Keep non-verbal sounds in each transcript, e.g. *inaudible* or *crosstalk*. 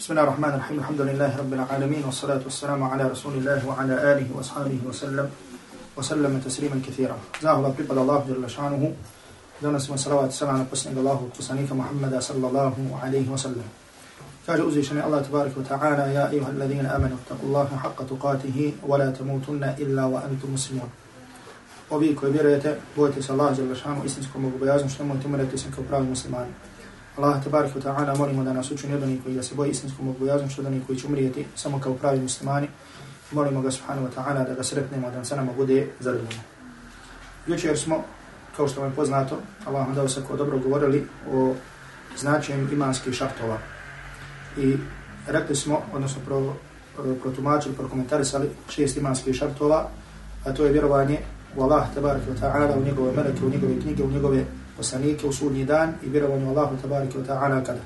بسم الله الرحمن الرحيم الحمد لله رب العالمين والصلاة والسلام على رسول الله وعلى آله وأصحابه وسلم وسلم تسليما كثيرا زاه الله بقبل الله جل شانه دون اسم صلوات السلام على قسن الله وقسنيك محمد صلى الله عليه وسلم كاجة أزيشن الله تبارك وتعالى يا أيها الذين آمنوا اتقوا الله حق تقاته ولا تموتن إلا وأنتم مسلمون وبيك وبيرية بويت صلى الله جل شانه اسنسكم وبياجم شنمو تمرتسنك وبراه المسلمان Allah te barek ta'ala molimo da nas učini od onih koji da se boji istinskom odbojazom, što od onih koji će umrijeti samo kao pravi muslimani. Molimo ga subhanahu wa ta'ala da ga sretnemo, da sa nama bude zadovoljno. Jučer smo, kao što vam je poznato, Allah vam dao se ko dobro govorili o značajem imanskih šartova. I rekli smo, odnosno pro, e, protumačili, prokomentarisali šest imanskih šartova, a to je vjerovanje u Allah tabarak wa ta'ala, u njegove meleke, u njegove knjige, u njegove poslanike u sudnji dan i vjerovanju Allahu tabarike wa ta'ala kada.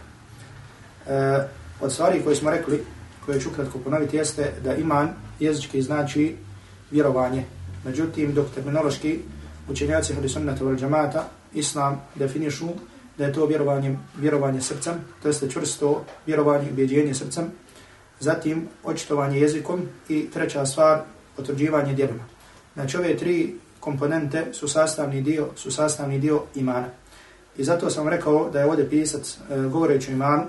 E, od stvari koje smo rekli, koje ću kratko ponoviti, jeste da iman jezički znači vjerovanje. Međutim, dok terminološki učenjaci hodi wal džamata, islam definišu da je to vjerovanje, vjerovanje srcem, to jeste čvrsto vjerovanje i ubjeđenje srcem, zatim očitovanje jezikom i treća stvar, potvrđivanje djelima. Znači ove tri komponente su sastavni dio, su sastavni dio imana. I zato sam rekao da je ovdje pisac e, govoreći imanu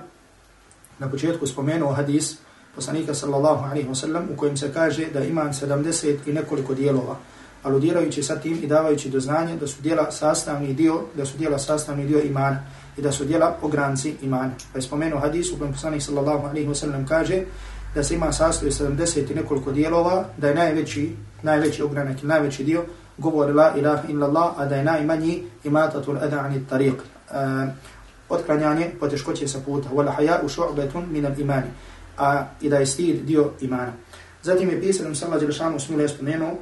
na početku spomenuo hadis poslanika sallallahu alaihi wasallam u kojem se kaže da iman 70 i nekoliko dijelova, aludirajući sa tim i davajući do znanja da su dijela sastavni dio, da su dijela sastavni dio imana i da su dijela ogranci imana. Pa je spomenuo hadis u kojem poslanik sallallahu alaihi wasallam kaže da se iman sastoji 70 i nekoliko dijelova, da je najveći, najveći ogranak i najveći dio govori la ilaha illallah, a da je najmanji imatatul ada anit tariq. Uh, otklanjanje poteškoće sa puta. Wala haja u šu'betun min al imani. A i da je stid dio imana. Zatim je pisanom sallahu Đelešanu smile spomenuo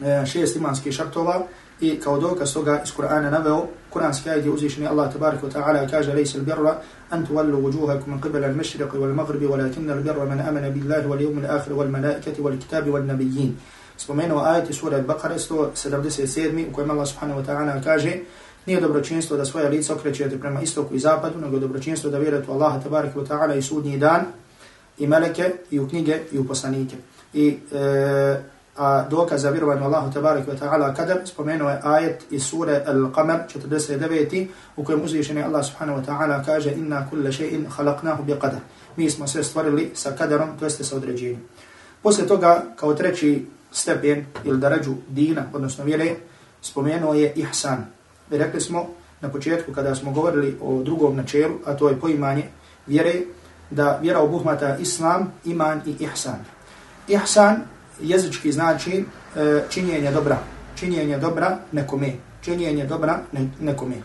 e, šest imanskih šartova i kao dokaz toga iz Kur'ana naveo Kur'anski ajde uzvišeni Allah tabaraka wa ta'ala kaže lejse al birra an tuvallu wujuhakum min qibla al mashriqi wal maghribi walakinna al birra man amana billahi wal yawmil akhir wal malaikati wal kitabi wal spomenuo ajet iz sura Al-Baqara 177. u kojem Allah subhanahu wa ta'ala kaže nije dobročinstvo da svoje lice okrećete prema istoku i zapadu, nego dobročinstvo da vjerujete u Allaha tabaraka wa ta'ala i sudnji dan, i meleke, i u knjige, i u poslanike. I e, a dokaz za vjerovanje u Allahu tabaraka wa ta'ala kadar spomenuo je ajet iz sure Al-Qamar 49. u kojem uzvišeni Allah subhanahu wa ta'ala kaže inna kulla shay'in khalaqnahu bi qadar. Mi smo sve stvorili sa kadarom, to jeste sa određenjem. Posle toga, kao treći stepen ili darađu dina, odnosno vjere, spomenuo je ihsan. I rekli smo na početku kada smo govorili o drugom načelu, a to je poimanje vjere, da vjera obuhmata islam, iman i ihsan. Ihsan jezički znači e, činjenje dobra. Činjenje dobra nekome. Činjenje dobra nekome.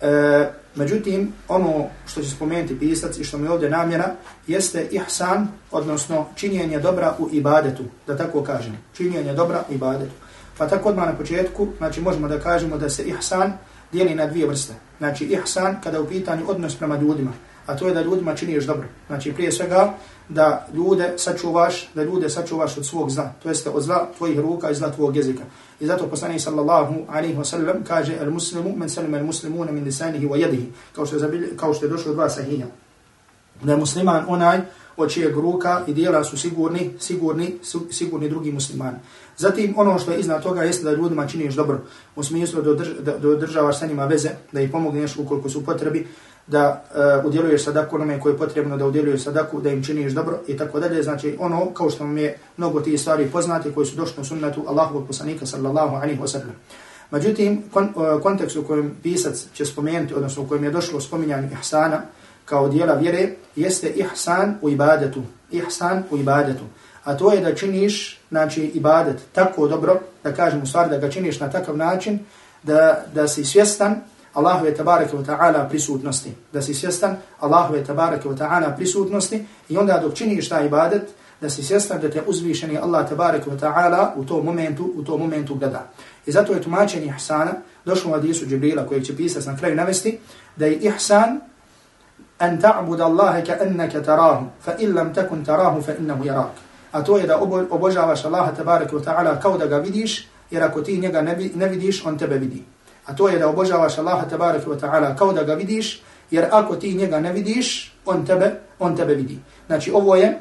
E, međutim, ono što će spomenuti pisac i što mi ovdje namjera, jeste ihsan, odnosno činjenje dobra u ibadetu, da tako kažem. Činjenje dobra u ibadetu. Pa tako odmah na početku, znači možemo da kažemo da se ihsan dijeli na dvije vrste. Znači ihsan kada u pitanju odnos prema ljudima, a to je da ljudima činiš dobro. Znači prije svega da ljude sačuvaš, da ljude sačuvaš od svog zla, to jeste od zla tvojih ruka i zla tvojeg jezika. I zato poslanik sallallahu alejhi ve sellem kaže al muslimu men salama al muslimuna min lisanihi wa yadihi, kao što je, zabil, kao što je došlo dva sahiha. Da je musliman onaj od čijeg ruka i dijela su sigurni, sigurni, sigurni drugi muslimani. Zatim ono što je iznad toga jeste da ljudima činiš dobro, u smislu da, održ, da, da održavaš sa njima veze, da ih pomogneš ukoliko su potrebi, da uh, udjeluješ sadaku onome koje je potrebno da udjeluješ sadaku, da im činiš dobro i tako dalje. Znači ono, kao što vam je mnogo tih stvari poznati koji su došli u sunnetu Allahovog poslanika sallallahu alaihi wa sallam. Međutim, kon, uh, kontekst u kojem pisac će spomenuti, odnosno u kojem je došlo spominjanje ihsana kao dijela vjere, jeste ihsan u ibadetu. Ihsan u ibadetu. A to je da činiš znači, ibadet tako dobro, da kažem u stvari da ga činiš na takav način, da, da si svjestan Allahove tabareke wa ta'ala prisutnosti. Da si svjestan Allahove tabareke wa ta'ala prisutnosti i onda dok činiš taj ibadet, da si svjestan da te uzvišeni Allah tabareke wa ta'ala u tom momentu, u tom momentu gleda. I zato je tumačenje ihsana, došlo u hadisu Džibrila koji će pisati na kraju navesti, da je ihsan an ta'bud Allahe ka ennaka tarahu, fa in lam takun tarahu fa innahu jarak. A to je da obožavaš Allaha tabareke wa ta'ala kao da ga vidiš, jer ako ti njega ne vidiš, on tebe vidi a to je da obožavaš Allaha tabaraka wa ta'ala kao da ga vidiš, jer ako ti njega ne vidiš, on tebe, on tebe vidi. Znači ovo je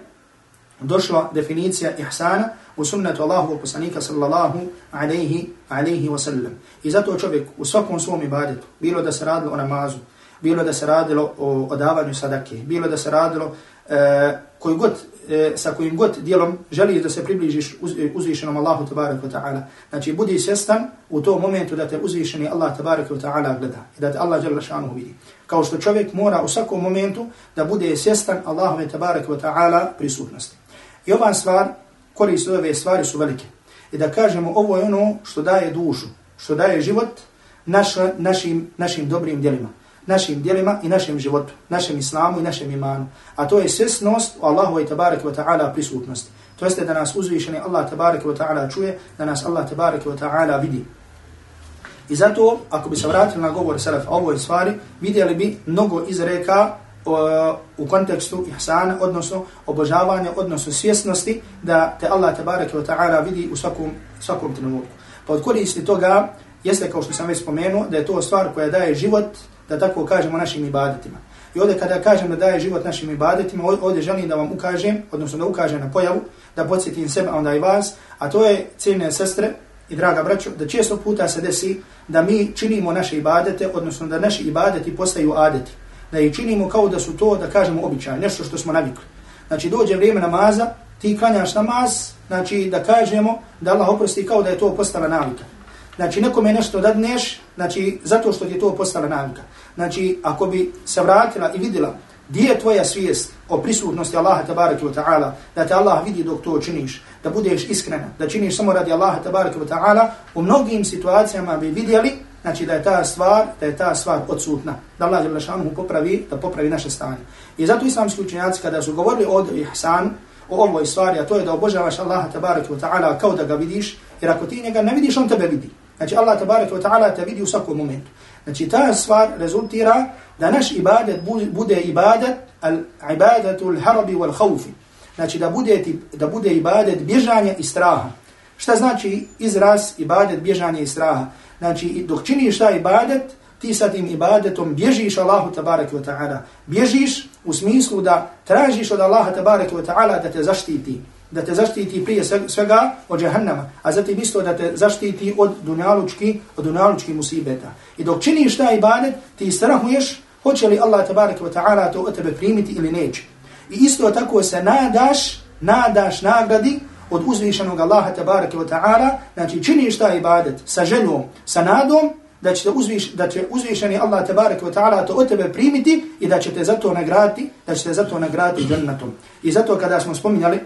došla definicija ihsana u sunnetu Allahu poslanika sallallahu alaihi, alaihi wa sallam. I zato čovjek u svakom svom ibadetu, bilo da se radilo o namazu, bilo da se radilo o odavanju sadake, bilo da se radilo e, koji god, e, sa kojim god dijelom želiš da se približiš uz, e, uzvišenom Allahu tabarak wa ta'ala. Znači, budi svjestan u tom momentu da te uzvišeni Allah tabarak wa ta'ala gleda i da te Allah žele šanu vidi. Kao što čovjek mora u svakom momentu da bude svjestan Allahove tabarak wa ta'ala prisutnosti. I ova stvar, korist ove stvari su velike. I da kažemo, ovo je ono što daje dušu, što daje život naša, našim, našim dobrim djelima našim djelima i našem životu, našem islamu i našem imanu. A to je svjesnost u Allahu i tabarak wa ta'ala prisutnosti. To jeste da nas uzvišeni Allah tabarak wa ta'ala čuje, da nas Allah tabarak wa ta'ala vidi. I zato, ako bi se vratili na govor salafa o ovoj stvari, vidjeli bi mnogo izreka u kontekstu ihsana, odnosno obožavanja, odnosno svjesnosti da te Allah tabarak wa ta'ala vidi u svakom, svakom trenutku. Pa od koristi toga jeste, kao što sam već spomenuo, da je to stvar koja daje život da tako kažemo našim ibadetima. I ovdje kada kažem da daje život našim ibadetima, ovdje želim da vam ukažem, odnosno da ukažem na pojavu, da podsjetim sebe, a onda i vas, a to je ciljne sestre i draga braćo, da često puta se desi da mi činimo naše ibadete, odnosno da naši ibadeti postaju adeti. Da ih činimo kao da su to, da kažemo, običaj, nešto što smo navikli. Znači, dođe vrijeme namaza, ti klanjaš namaz, znači da kažemo da Allah oprosti kao da je to postala navika. Znači, nekome nešto dadneš, znači, zato što ti je to postala navika. Znači, ako bi se vratila i vidjela gdje je tvoja svijest o prisutnosti Allaha tabaraka wa ta'ala, da te Allah vidi dok to činiš, da budeš iskrena, da činiš samo radi Allaha tabaraka wa ta'ala, u mnogim situacijama bi vidjeli, znači da je ta stvar, da je ta stvar odsutna, da Allah je popravi, da popravi naše stanje. I zato islamski učenjaci kada su govorili o ihsan, o ovoj stvari, a to je da obožavaš Allaha tabaraka wa ta'ala kao da ga vidiš, jer ako ti njega ne vidiš, on tebe vidi. Znači Allah tabaraka wa ta'ala te vidi u svakom momentu. Znači ta stvar rezultira da naš ibadet bude ibadet al ibadatu al harbi wal khawfi. Znači da bude da bude ibadet bježanja i straha. Šta znači izraz ibadet bježanja i straha? Znači dok činiš taj ibadet, ti sa tim ibadetom bježiš Allahu tabaraka wa ta'ala. Bježiš u smislu da tražiš od Allaha tabaraka wa ta'ala da te zaštiti da te zaštiti prije svega od džahannama, a zatim isto da te zaštiti od dunjalučki, od dunjalučki musibeta. I dok činiš taj ibadet, ti strahuješ hoće li Allah tabaraka wa ta'ala to od tebe primiti ili neće. I isto tako se nadaš, nadaš nagradi od uzvišenog Allaha tabaraka wa ta'ala, znači činiš taj ibadet sa željom, sa nadom, da će, uzviš, da će uzvišeni Allah tabaraka wa ta'ala to od tebe primiti i da će te zato nagraditi, da će te zato nagraditi džennatom. I zato kada smo spominjali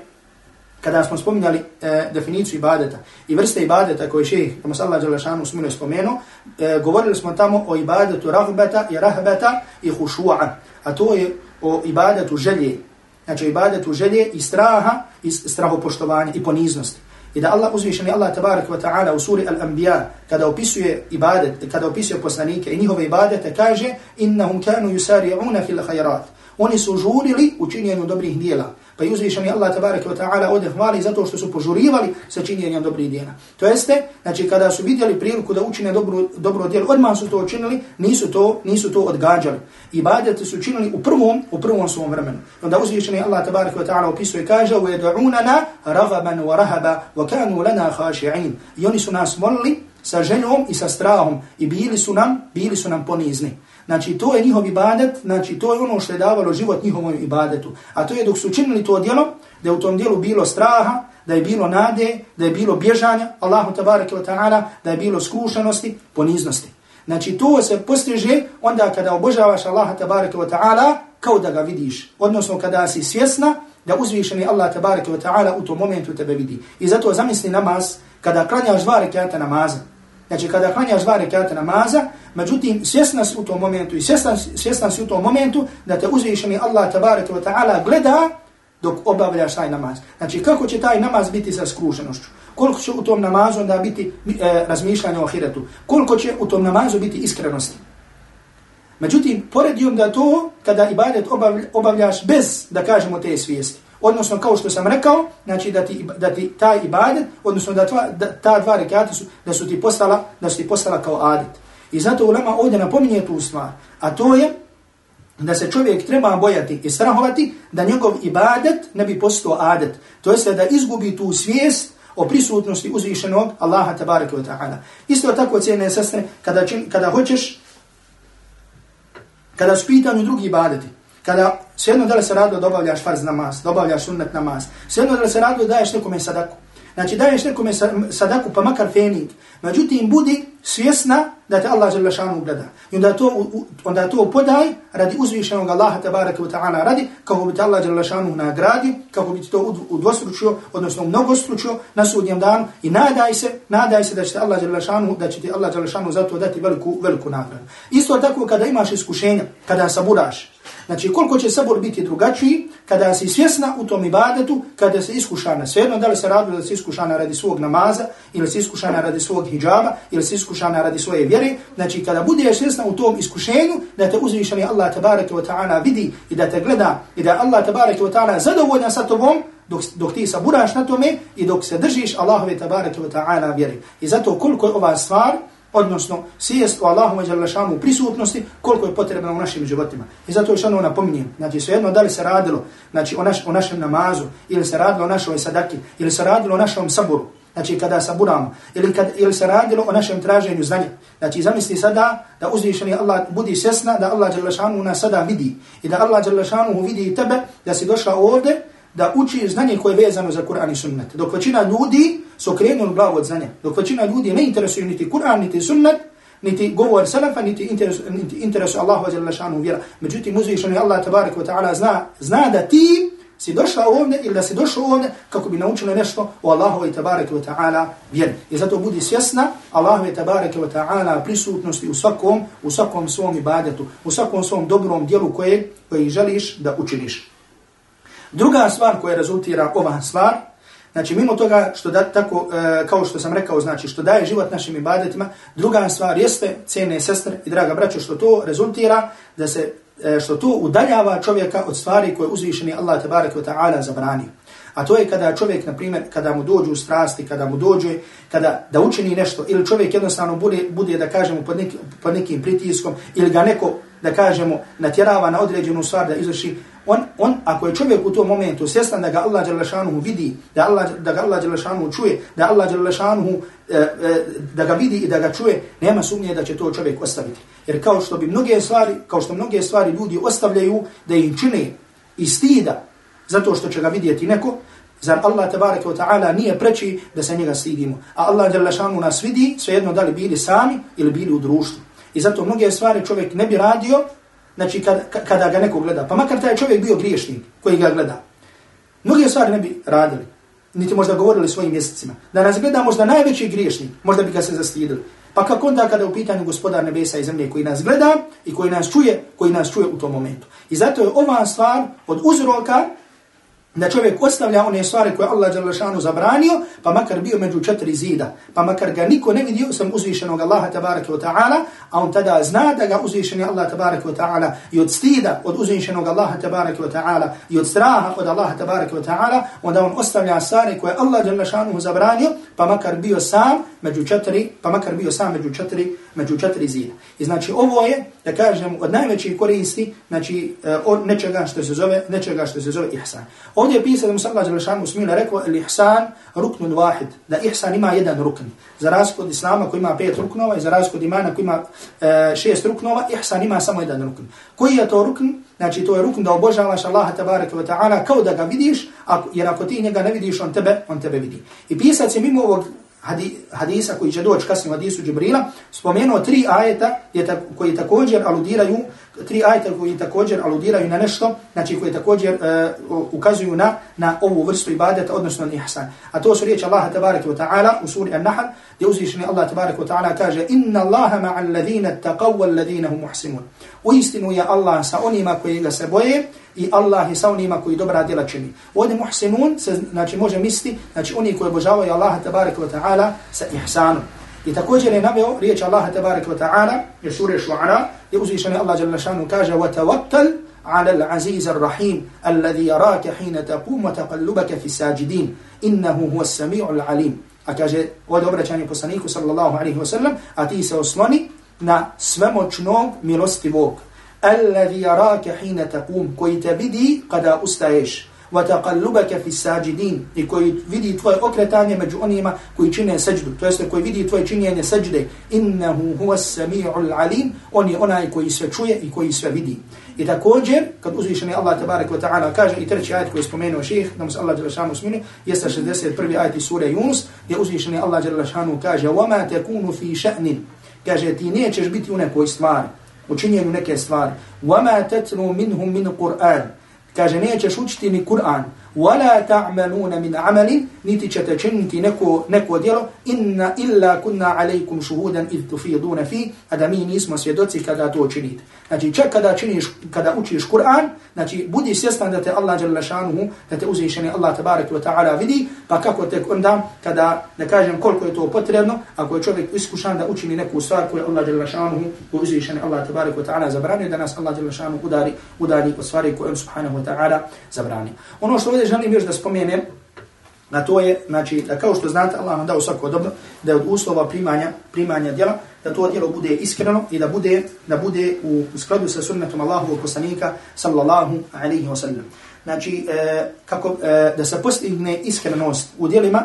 kada smo spominjali e, definiciju ibadeta i vrste ibadeta koje šejh kamo sallallahu smilio ve spomenu e, govorili smo tamo o ibadetu rahbeta i rahbeta i hušu'a, a to je o ibadetu želje. Znači ibadetu želje i straha i strahopoštovanja i poniznosti. I da Allah uzvišeni Allah tabarak wa ta'ala u suri Al-Anbiya kada opisuje ibadet, kada opisuje poslanike i njihove ibadete kaže innahum kanu yusari'una fil khayrat. Oni su žurili u činjenju dobrih dijela Pa je uzvišeni Allah tabaraka wa ta'ala ovdje hvali zato što su požurivali sa činjenjem dobrih djela. To jeste, znači kada su vidjeli priliku da učine dobro, dobro djelo, odmah su to učinili, nisu to, nisu to odgađali. Ibadete su učinili u prvom, u prvom svom vremenu. Onda uzvišeni Allah tabaraka wa ta'ala opisuje kaže وَيَدْعُونَنَا رَغَبًا وَرَهَبًا وَكَانُوا لَنَا خَاشِعِينَ I oni su nas molili sa željom i sa strahom i bili su nam, bili su nam ponizni. Znači, to je njihov ibadet, znači, to je ono što je davalo život njihovom ibadetu. A to je dok su činili to djelo, da je u tom djelu bilo straha, da je bilo nade, da je bilo bježanja, Allahu tabaraka wa ta'ala, da je bilo skrušenosti, poniznosti. Znači, to se postiže onda kada obožavaš Allaha tabaraka wa ta'ala, kao da ga vidiš. Odnosno, kada si svjesna da uzvišeni Allah tabaraka wa ta'ala u tom momentu tebe vidi. I zato zamisli namaz, kada klanjaš dva rekata namaza, Znači, kada klanjaš dva rekata namaza, međutim, svjesna si u tom momentu i svjesna, svjesna si u tom momentu da te uzvišeni Allah tabaraka wa ta'ala gleda dok obavljaš taj namaz. Znači, kako će taj namaz biti sa skrušenošću? Koliko će u tom namazu onda biti e, razmišljanje o ahiretu? Koliko će u tom namazu biti iskrenosti? Međutim, poredio da to, kada ibadet obavljaš bez, da kažemo, te svijesti, Odnosno, kao što sam rekao, znači da ti, da ti taj ibadet, odnosno da, tva, da ta dva rekata su, da su ti postala, da su ti postala kao adet. I zato ulema ovdje napominje tu stvar. A to je da se čovjek treba bojati i strahovati da njegov ibadet ne bi postao adet. To jeste da izgubi tu svijest o prisutnosti uzvišenog Allaha tabaraka wa ta'ala. Isto tako cijene sestre, kada, čin, kada hoćeš, kada su pitanju drugi ibadeti, kada svejedno da li se radilo da obavljaš farz namaz, da obavljaš sunnet namaz, svejedno da li se radilo da daješ nekome sadaku, Znači daješ nekome sadaku pa makar fening. Međutim, budi svjesna da te Allah žele šanu gleda. I onda to, onda to podaj radi uzvišenog Allaha tabaraka wa ta'ala radi, kako bi te Allah žele šanu nagradi, kako bi ti to udvostručio, odnosno mnogostručio na sudnjem danu i nadaj se, nadaj se da će te Allah žele šanu, da će ti Allah žele šanu zato dati veliku, veliku nagradu. Isto tako kada imaš iskušenja, kada saburaš, Znači, koliko će sabor biti drugačiji kada si svjesna u tom ibadetu, kada se iskušana. Svejedno da li se radi da se iskušana radi svog namaza, ili se iskušana radi svog hijjaba, ili se iskušana radi svoje vjere. Znači, kada budeš svjesna u tom iskušenju, da te uzvišeni Allah tabaraka wa ta'ala vidi i da te gleda i da Allah tabaraka wa ta'ala zadovoljan sa tobom, dok, dok ti saburaš na tome i dok se držiš Allahove tabaraka wa ta'ala vjere. I zato koliko je ova stvar, odnosno svijest o Allahu i prisutnosti, koliko je potrebno u našim životima. I zato još ono napominjem, znači svejedno da li se radilo znači, o, naš, o našem namazu, ili se radilo o našoj sadaki, ili se radilo o našom saboru, znači kada saburamo, ili, kad, ili se radilo o našem traženju znanja. Znači zamisli sada da uzvišeni Allah budi svjesna da Allah šanu nas sada vidi i da Allah šanu vidi tebe da si došla ovdje da uči znanje koje je vezano za Kur'an i sunnet. Dok većina ljudi su krenuli glavu od znanja. Dok većina ljudi ne interesuju niti Kur'an, niti sunnet, niti govor salafa, niti interes, niti interesu Allahu wa jalla šanu vjera. Međutim, uzvišeni Allah tabarik wa ta'ala zna, zna da ti si došla ovdje ili da si došla ovdje kako bi naučila nešto o Allahu i tabarik wa ta'ala vjeri. I zato budi svjesna Allahu i tabarik wa ta'ala prisutnosti u svakom, u svakom svom ibadetu, u svakom svom dobrom dijelu koje, koje želiš da učiniš. Druga stvar koja rezultira ova stvar, znači mimo toga što da, tako, e, kao što sam rekao, znači što daje život našim ibadetima, druga stvar jeste, cijene sestre i draga braćo, što to rezultira da se, e, što to udaljava čovjeka od stvari koje uzvišeni Allah tabarak wa ta'ala zabranio. A to je kada čovjek, na primjer, kada mu dođu strasti, kada mu dođe, kada da učini nešto, ili čovjek jednostavno bude, bude da kažemo, pod, neki, pod nekim pritiskom, ili ga neko, da kažemo, natjerava na određenu stvar da izvrši, on, on, ako je čovjek u tom momentu svjestan da ga Allah Đalešanuhu vidi, da, Allah, da ga Allah Đalešanuhu čuje, da Allah Đalešanuhu e, e, da ga vidi i da ga čuje, nema sumnje da će to čovjek ostaviti. Jer kao što bi mnoge stvari, kao što mnoge stvari ljudi ostavljaju da im čine i stida zato što će ga vidjeti neko, zar Allah tabaraka wa ta'ala nije preći da se njega stidimo. A Allah Đalešanuhu nas vidi, svejedno da li bili sami ili bili u društvu. I zato mnoge stvari čovjek ne bi radio znači kada, kada ga neko gleda, pa makar taj čovjek bio griješnik koji ga gleda, mnogi stvari ne bi radili, niti možda govorili svojim mjesecima. Da nas gleda možda najveći griješnik, možda bi ga se zastidili. Pa kako onda kada u pitanju gospodar nebesa i zemlje koji nas gleda i koji nas čuje, koji nas čuje u tom momentu. I zato je ova stvar od uzroka da čovjek ostavlja one stvari koje Allah Đalešanu zabranio, pa makar bio među četiri zida, pa makar ga niko ne vidio sam uzvišenog Allaha tabaraka wa ta'ala, a on tada zna da ga uzvišeni Allah tabaraka wa ta'ala i od stida od uzvišenog Allaha tabaraka wa ta'ala i od straha od Allaha tabaraka wa ta'ala, onda on ostavlja stvari koje Allah Đalešanu zabranio, pa makar bio sam među četiri, pa makar bio sam među četiri, među četiri zida. I znači ovo je, da kažem, od najvećih koristi, znači eh, od nečega što se zove, nečega što se zove ihsan. Ovdje je pisao da mu sallahu alaihi wa sallam rekao, el ihsan ruknun wahid, da ihsan ima jedan rukn. Za razliku od islama koji ima pet ruknova i za razliku od imana koji ima e, šest ruknova, ihsan ima samo jedan rukn. Koji je to rukn? Znači to je rukn da obožavaš Allaha tabaraka wa ta'ala kao da ga vidiš, jer ako ti njega ne vidiš, on tebe, on tebe vidi. I pisac je mimo ovog hadisa koji će doći kasnije u hadisu Džibrila, spomenuo tri ajeta koji također aludiraju tri ajta koji također aludiraju na nešto, znači koji također uh, ukazuju na na ovu vrstu ibadeta, odnosno na ihsan. A to su riječi Allaha tabaraka wa ta'ala u suri An-Nahl, gdje uzvišeni Allah tabaraka wa ta'ala kaže Inna Allaha ma'al ladhina taqaw wal ladhina hum muhsimun. U istinu je Allah sa onima koji ga se boje i Allah je sa onima koji dobra djela čini. Ovdje muhsimun se znači, može misliti, znači oni koji obožavaju Allaha tabaraka wa ta'ala sa ihsanom. I također je naveo riječ Allaha tabaraka wa ta'ala, je sura Shu'ara, je uzvišeni Allah jalla šanu kaže وَتَوَكَّلْ على العزيز الرحيم الذي يراك حين تقوم وتقلبك في الساجدين إنه هو السميع العليم أكاجه ودوبرة poslaniku sallallahu alaihi wa sallam, a ti se osloni na svemoćnog milostivog, alladhi yaraka hina taqum koji te vidi kada ustaješ wa taqallubaka fi i koji vidi tvoje okretanje među onima koji čine seđdu, to jeste koji vidi tvoje činjenje seđde. innahu huwa as-sami'ul alim on je onaj koji sve čuje i koji sve vidi i također kad uzvišeni Allah tabarak wa taala kaže i treći ajet koji je spomenuo ših, da mu se Allah dželle šanu smini jeste 61. ajet iz sure Yunus gdje uzvišeni Allah dželle šanu kaže wa ma takunu fi kaže ti nećeš biti u nekoj stvari u činjenju neke stvari wa ma tatlu minhum min kaže nećeš učiti ni Kur'an wala ta'maluna min amalin niti ćete činiti neko, neko djelo inna illa kunna alaikum šuhudan id tufiduna fi a da mi nismo svjedoci kada to činite. Znači čak kada činiš kada učiš Kur'an znači budi svjestan da te Allah jalla šanuhu da te uzvišeni Allah tabarak wa ta'ala vidi pa kako tek onda kada ne kažem koliko je to potrebno ako je čovjek iskušan da učini neku stvar koju Allah jalla šanuhu uzvišeni Allah tabarak wa ta'ala zabrani da nas Allah jalla šanuhu udari udari od stvari koje subhanahu wa ta'ala zabrani. Ono što ovdje želim još da spomenem, na to je, znači, da kao što znate, Allah nam dao svako dobro, da je od uslova primanja, primanja djela, da to djelo bude iskreno i da bude, da bude u skladu sa sunnetom Allahovog poslanika, sallallahu alaihi wa sallam. Znači, e, kako, e, da se postigne iskrenost u djelima,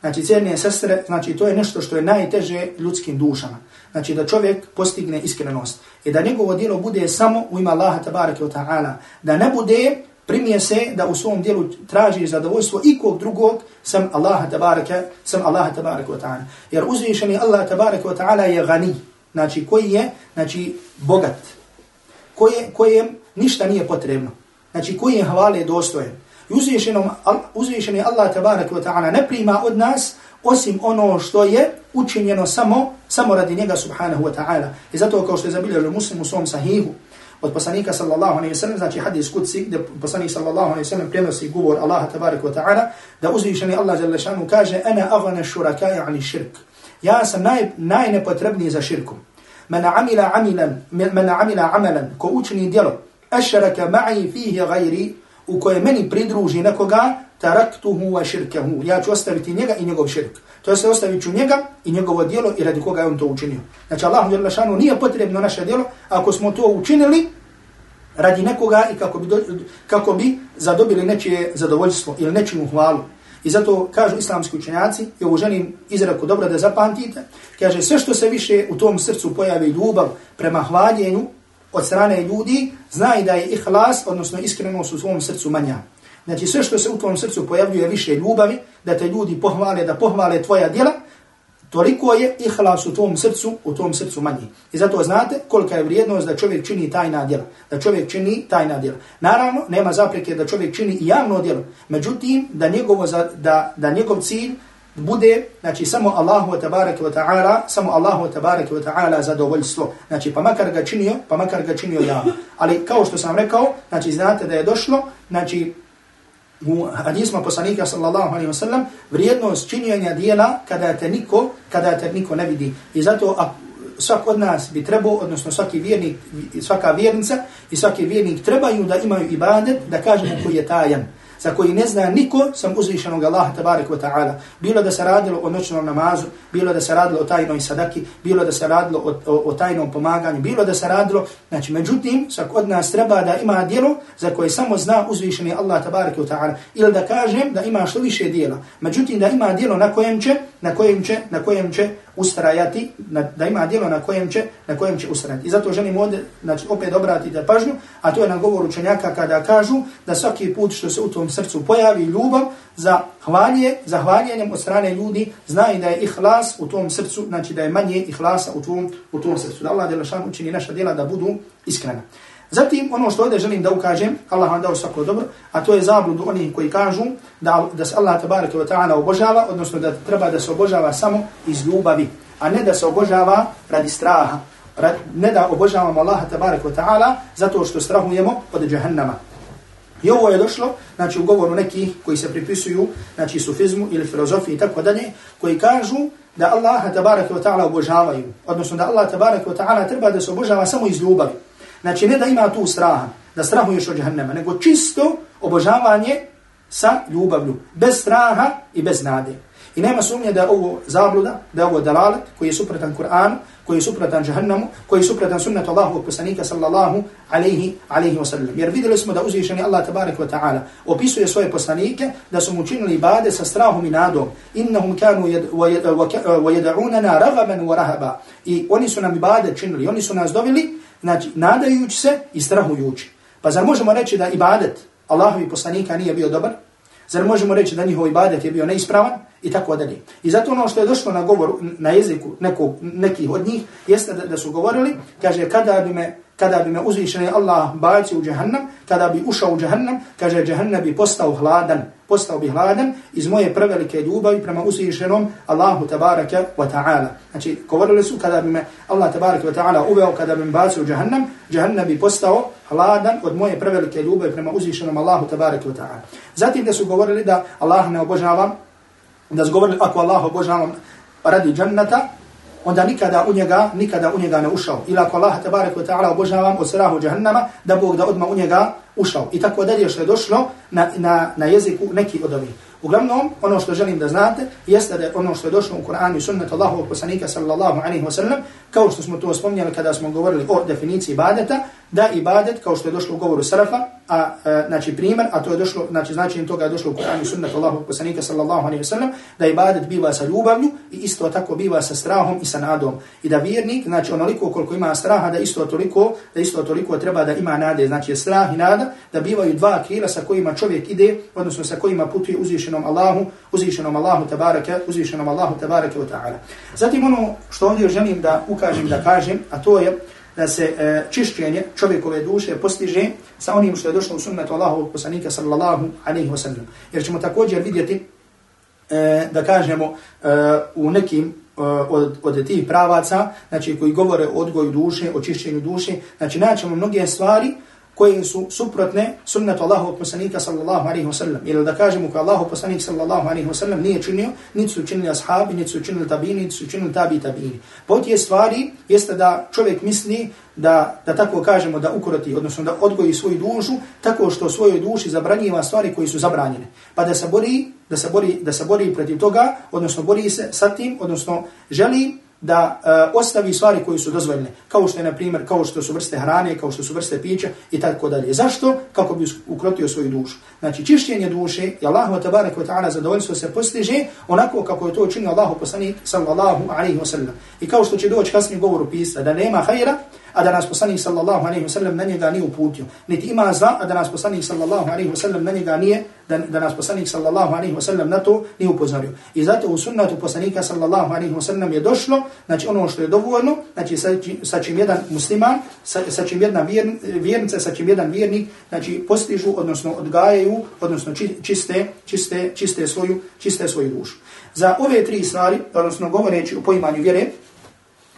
znači, cijelne sestre, znači, to je nešto što je najteže ljudskim dušama. Znači, da čovjek postigne iskrenost i da njegovo djelo bude samo u ima Allaha tabaraka wa ta'ala, da ne bude primije se da u svom dijelu traži zadovoljstvo ikog drugog sam Allaha tabaraka, sam Allaha tabaraka wa ta'ala. Jer uzvišeni Allah tabaraka wa ta'ala je gani, znači koji je, znači bogat, koje, koje ništa nije potrebno, znači koji je hvale dostojen. I uzvišeni Allah tabaraka wa ta'ala ne prima od nas osim ono što je učinjeno samo, samo radi njega subhanahu wa ta'ala. I zato kao što je zabilježio muslim u svom sahihu, od poslanika sallallahu alejhi ve sellem znači hadis kutsi gdje poslanik sallallahu alejhi ve sellem prenosi govor Allaha tebarek ve taala da uzvišeni Allah dželle šanu kaže ana aghna shuraka ani shirk. Ja sam naj najnepotrebniji za širku man amila amilan man amila amalan ko učini djelo ashraka ma'i fihi ghairi u koje meni pridruži nekoga taraktuhu wa shirkahu ja ću ostaviti njega i njegov širk To je se ostavit ću njega i njegovo dijelo i radi koga je on to učinio. Znači Allahu djela šanu nije potrebno naše dijelo ako smo to učinili radi nekoga i kako bi, do, kako bi zadobili nečije zadovoljstvo ili nečiju hvalu. I zato kažu islamski učenjaci, i ovo želim izraku dobro da zapamtite, kaže sve što se više u tom srcu pojavi ljubav prema hvaljenju od strane ljudi, znaj da je ihlas, odnosno iskrenost u svom srcu manja. Znači sve što se u tvom srcu pojavljuje više ljubavi, da te ljudi pohvale, da pohvale tvoja djela, toliko je ihlas u tvom srcu, u tvom srcu manji. I zato znate kolika je vrijednost da čovjek čini tajna djela. Da čovjek čini tajna djela. Naravno, nema zapreke da čovjek čini i javno djelo. Međutim, da, njegovo, da, da njegov cilj bude, znači, samo Allahu tabaraka wa ta'ala, samo Allahu tabaraka wa ta'ala zadovoljstvo. Znači, pa makar ga činio, pa makar ga činio javno. Ali kao što sam rekao, znači, znate da je došlo, znači, u hadisma poslanika sallallahu alaihi wa sallam vrijednost činjenja dijela kada te niko, kada te niko ne vidi. I zato a, svak od nas bi trebao, odnosno svaki vjernik, svaka vjernica i svaki vjernik trebaju da imaju ibadet, da kažemo koji je tajan za koji ne zna niko sam uzvišenog Allaha tabarik wa ta'ala. Bilo da se radilo o noćnom namazu, bilo da se radilo o tajnoj sadaki, bilo da se radilo o, o, o tajnom pomaganju, bilo da se radilo, znači međutim, svak od nas treba da ima djelo za koje samo zna uzvišeni Allah tabarik wa ta'ala. Ili da kažem da ima što više djela, Međutim, da ima djelo na kojem će, na kojem će, na kojem će ustrajati, na, da ima djelo na kojem će, na kojem će ustrajati. I zato želim ovdje, znači, opet obratiti pažnju, a to je na govor učenjaka kada kažu da svaki put što se u tom srcu pojavi ljubav za hvalje, za hvaljenjem od strane ljudi, znaj da je ihlas u tom srcu, znači da je manje ihlasa u tom, u tom srcu. Da Allah djelašan učini naša djela da budu iskrena. Zatim, ono što ovdje želim da ukažem, Allah vam dao svako dobro, a to je zabludu onih koji kažu da, da se Allah tabaraka wa ta'ala obožava, odnosno da treba da se obožava samo iz ljubavi, a ne da se obožava radi straha. Ne da obožavamo Allah tabaraka wa ta'ala zato što strahujemo od džahannama. I ovo je došlo, znači u govoru nekih koji se pripisuju, znači sufizmu ili filozofiji i tako dalje, koji kažu da Allah tabaraka wa ta'ala obožavaju, odnosno da Allah tabaraka wa ta'ala treba da se obožava samo iz ljubavi. Znači ne da ima tu straha, da strahuješ od džahnama, nego čisto obožavanje sa ljubavlju, bez straha i bez nade. I nema sumnje da ovo zabluda, da ovo dalalet koji je suprotan Kur'anu, koji je suprotan Jahannamu, koji je suprotan sunnetu Allahovog poslanika sallallahu alaihi, alaihi wasallam. Jer vidjeli smo da uzvišeni Allah tabarak wa ta'ala opisuje svoje poslanike da su mu činili ibade sa strahom i nadom. Innahum kanu wa jeda'unana ragaban wa rahaba. I oni su nam ibade činili, oni su nas dovili znači nadajući se i strahujući. Pa zar možemo reći da ibadet Allahovi poslanika nije bio dobar? Zar možemo reći da njihov ibadet je bio neispravan? I tako dalje. I zato ono što je došlo na govor, na jeziku nekog, nekih od njih, jeste da, da su govorili, kaže, kada bi me kada bi me uzvišeni Allah bacio u džahannam, kada bi ušao u džahannam, kaže džahannam bi postao hladan, postao bi hladan iz moje prevelike ljubavi prema uzvišenom Allahu tabaraka wa ta'ala. Znači, govorili su kada bi me Allah tabaraka wa ta'ala uveo, kada bi me bacio u džahannam, džahannam bi postao hladan od moje prevelike ljubavi prema uzvišenom Allahu tabaraka wa ta'ala. Zatim da su govorili da Allah ne obožavam, da su govorili ako Allah obožavam radi džannata, onda nikada u njega, nikada u njega ne ušao. Ila ako Allah tabarak wa ta'ala obožavam od srahu džahannama, da Bog da odma u njega ušao. I tako dalje što je došlo na, na, na jeziku neki od ovih. Uglavnom, ono što želim da znate, jeste da ono što je došlo u Kur'anu i sunnetu Allahovog poslanika sallallahu alaihi wa sallam, kao što smo to spomnjali kada smo govorili o definiciji ibadeta, da ibadet, kao što je došlo u govoru Sarafa, a, e, znači primjer, a to je došlo, znači značenje toga je došlo u Kur'anu i sunnetu Allahovog poslanika sallallahu alaihi wa sallam, da ibadet biva sa ljubavlju i isto tako biva sa strahom i sa nadom. I da vjernik, znači onoliko koliko ima straha, da isto toliko, da isto toliko treba da ima nade, znači strah i nada, da bivaju dva krila sa kojima čovjek ide, odnosno sa kojima putuje uzvišenom Allahu, uzvišenom Allahu tabaraka, uzvišenom Allahu tabaraka wa ta'ala. Zatim ono što ovdje želim da ukažem, da kažem, a to je da se e, čišćenje čovjekove duše postiže sa onim što je došlo u sunnetu Allahu poslanika sallallahu alaihi wa sallam. Jer ćemo također vidjeti e, da kažemo e, u nekim e, od, od tih pravaca, znači koji govore o odgoju duše, o čišćenju duše, znači naćemo mnoge stvari koje su suprotne sunnetu Allahu poslanika sallallahu alejhi ve sellem ili da kažemo ko Allahu poslanik sallallahu alejhi ve sellem nije činio niti su činili ashabi niti su činili tabini, niti su činili tabi tabini. po tije stvari jeste da čovjek misli da da tako kažemo da ukroti odnosno da odgoji svoju dušu tako što svojoj duši zabranjiva stvari koje su zabranjene pa da se bori da se bori da se bori protiv toga odnosno bori se sa tim odnosno želi da e, ostavi stvari koje su dozvoljene, kao što je, na primjer, kao što su vrste hrane, kao što su vrste pića i tako dalje. Zašto? Kako bi ukrotio svoju dušu. Znači, čišćenje duše i Allahu wa tabarak wa ta'ala zadovoljstvo se postiže onako kako je to učinio Allahu poslanik sallallahu alaihi wa sallam. I kao što će doći kasnije govoru pisa da nema hajra, a da nas poslanik sallallahu alaihi ve sellem na njega nije uputio. Niti ima zla, a da nas poslanik sallallahu alaihi ve sellem na njega nije, da, da nas poslanik sallallahu alaihi ve sellem na to nije upozorio. I zato u sunnatu poslanika sallallahu alaihi ve sellem je došlo, znači ono što je dovoljno, znači sa, sa čim jedan musliman, sa, sa čim jedna vjernica, sa čim jedan vjernik, znači postižu, odnosno odgajaju, odnosno čiste, čiste, čiste, svoju, čiste svoju dušu. Za ove tri stvari, odnosno govoreći o poimanju vjere,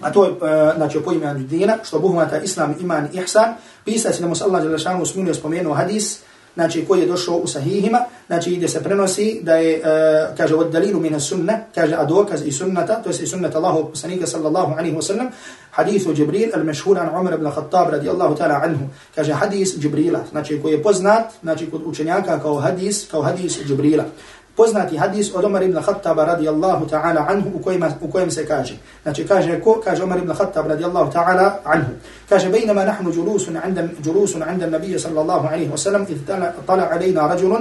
a to je e, znači, o poimanju dina, što obuhmata islam, iman i ihsan, pisa se se Allah Đelešanu smilio spomenuo hadis, znači koji je došao u sahihima, znači gdje se prenosi da je, uh, kaže, od dalilu mina sunna, kaže, a dokaz i sunnata, to je sunnata Allahu poslanika sallallahu alaihi wa sallam, hadithu Jibril, al-mešhur an Umar ibn Khattab radijallahu ta'ala anhu, kaže, hadis Jibrila, znači koji je poznat, znači kod učenjaka kao hadis, kao hadis Jibrila poznati hadis od Omar ibn Khattaba radijallahu ta'ala anhu u kojem, u kojem se kaže. Znači kaže ko? Kaže Omar ibn Khattab radijallahu ta'ala anhu. Kaže bejnama nahnu julusun عند julusun عند النبي صلى الله عليه وسلم إذ طلع علينا رجل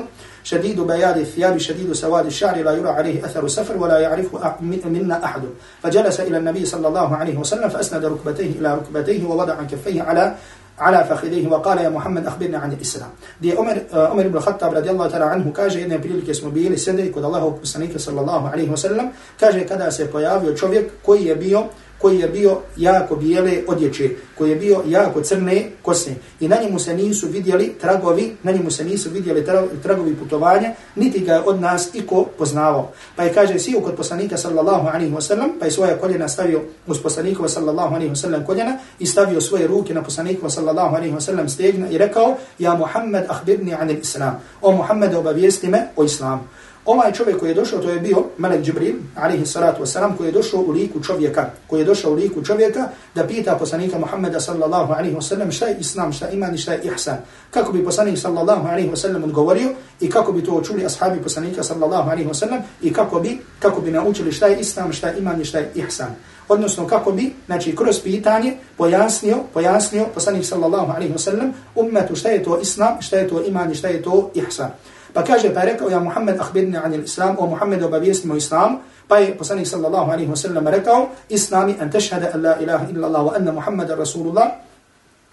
شديد بياض الثياب شديد سواد الشعر لا يرى عليه أثر السفر ولا يعرفه منا أحد فجلس إلى النبي صلى الله عليه وسلم فأسند ركبتيه إلى ركبتيه ووضع كفيه على ala fakhidihi wa على فخذيه وقال يا محمد أخبرنا عن الإسلام دي أمر, ibn بن الخطاب رضي الله تعالى عنه كاجة إذن يبليل كاسمبيه لسنده كود الله sallallahu صلى wa sallam, وسلم kada se pojavio čovjek koji je bio koji je bio jako bijele odjeće, koji je bio jako crne kose. I na njemu se nisu vidjeli tragovi, na njemu se nisu vidjeli tragovi putovanja, niti ga je od nas iko poznavao. Pa je kaže, sio kod poslanika sallallahu alaihi wa sallam, pa je svoje koljena stavio uz poslanikova sallallahu alaihi wa sallam koljena i stavio svoje ruke na poslanikova sallallahu alaihi wa sallam stegna i rekao, ja Muhammed ahbirni anil islam. O Muhammed obavijesti me o islamu. Ovaj čovjek koji je došao, to je bio Melek Džibril, alaihi salatu wasalam, koji je došao u liku čovjeka, koji je došao u liku čovjeka da pita poslanika Muhammeda sallallahu alaihi wasalam šta je islam, šta je iman i šta je ihsan. Kako bi poslanik sallallahu alaihi wasalam odgovorio i kako bi to čuli ashabi poslanika sallallahu alaihi wasalam i kako bi, kako bi naučili šta je islam, šta je iman i šta je ihsan. Odnosno kako bi, znači kroz pitanje pojasnio, pojasnio poslanik sallallahu alaihi wasalam ummetu šta je to islam, šta je to iman i šta je to ihsan. Pa kaže, pa je rekao, ja Muhammed ahbirni anil islam, o Muhammed obavijestimo islam, pa je poslanik sallallahu alaihi wa sallam rekao, islami an tešhada an la ilaha illa Allah wa anna Muhammeda Rasulullah,